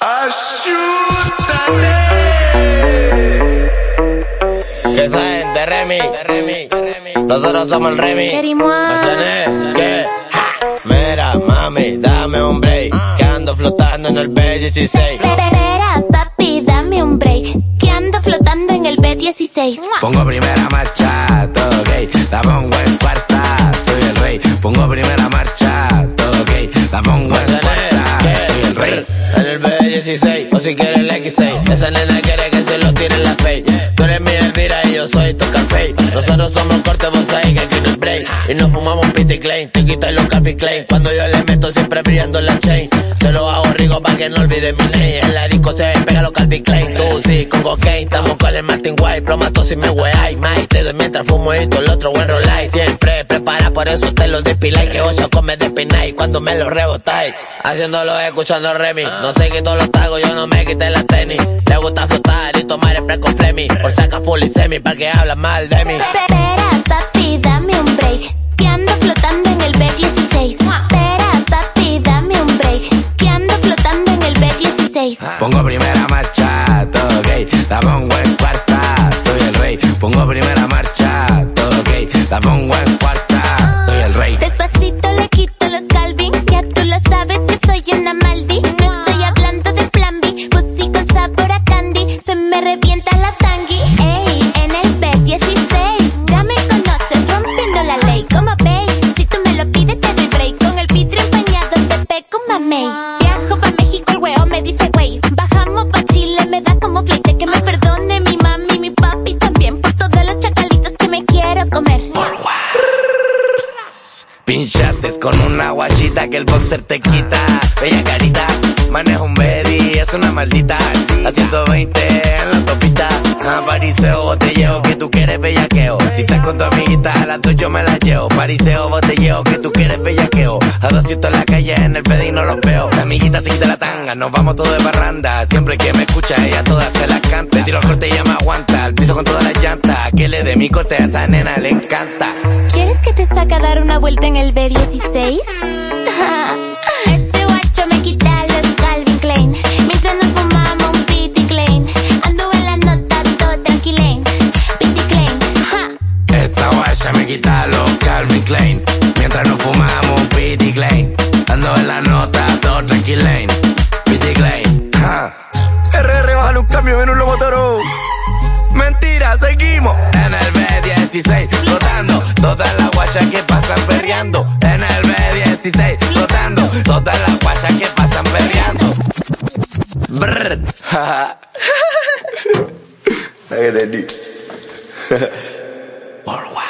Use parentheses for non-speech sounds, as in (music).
Ayúdate. Que saben de Remy, de Remy, de Remy. Nosotros somos el Remy. ¿Qué? Mira, mami, dame un break. Que ando flotando en el B16. Espera, papi, dame un break. Que ando flotando en el B16. Pongo primera marcha, todo ok. La pongo en cuarta, soy el rey. Pongo primera marcha, 16 o si quieres la X6. Esa nena quiere que se lo tire en la face. Tú eres mi Elvira y yo soy tu café. Nosotros somos corte, vos sabés que aquí no es break. Y nos fumamos un pity clay, te quito los capi clay. Cuando yo le meto siempre brillando la chain. Se lo hago rico para que no olvide mi name. En la disco se pega los Calvin Klein. Tú sí, con cocaine, estamos con el Martin White. Plomato si me weáis, Mike. Mientras fumo y todo el otro buen light. Siempre prepara, por eso te lo despiláis. Que ocho come despináis cuando me lo rebotáis. Haciéndolo escuchando Remy. No sé qué todos los tragos, yo no me quité la tenis. Le gusta flotar y tomar el preco Flemmy. Por saca full y semi, para que hablan mal de mí. Espera, papi, dame un break. Que ando flotando en el B16. Espera, papi, dame un break. Que ando flotando en el B16. Pongo primera marcha, todo ok. La pongo en cuarta, soy el rey. Pongo primera Viajo pa' México, el huevo me dice wey. Bajamos pa' Chile, me da como fleite. Que me perdone mi mami, mi papi también. Por todos los chacalitos que me quiero comer. Pinchates con una guachita que el boxer te quita. Bella carita, maneja un Betty, es una maldita. A 120 en la topita. A pariseo, botelleo, que tú quieres bellaqueo. Si estás con tu amiguita, a las dos yo me la llevo. Pariseo, botelleo, que tú quieres bellaqueo. A 200 en la calle, en el pedín no los veo. La amiguita se quita la tanga, nos vamos todos de barranda. Siempre que me escucha, ella todas se la canta. Tiro el corte y ella me aguanta. Al piso con todas las llantas. Que le dé mi corte a esa nena, le encanta. ¿Quieres que te saque a dar una vuelta en el B16? (laughs) Me quita los Calvin Klein. Mientras nos fumamos un Pity Klein. Ando en la nota, todo tranquilain. Pity Klein. Ja. RR, bájale un cambio, ven un lobo toro. Mentira, seguimos en el B16, flotando. Todas las guachas que pasan perreando. En el B16, flotando. Todas las guachas que pasan perreando. Brr. Ja, ja. Worldwide.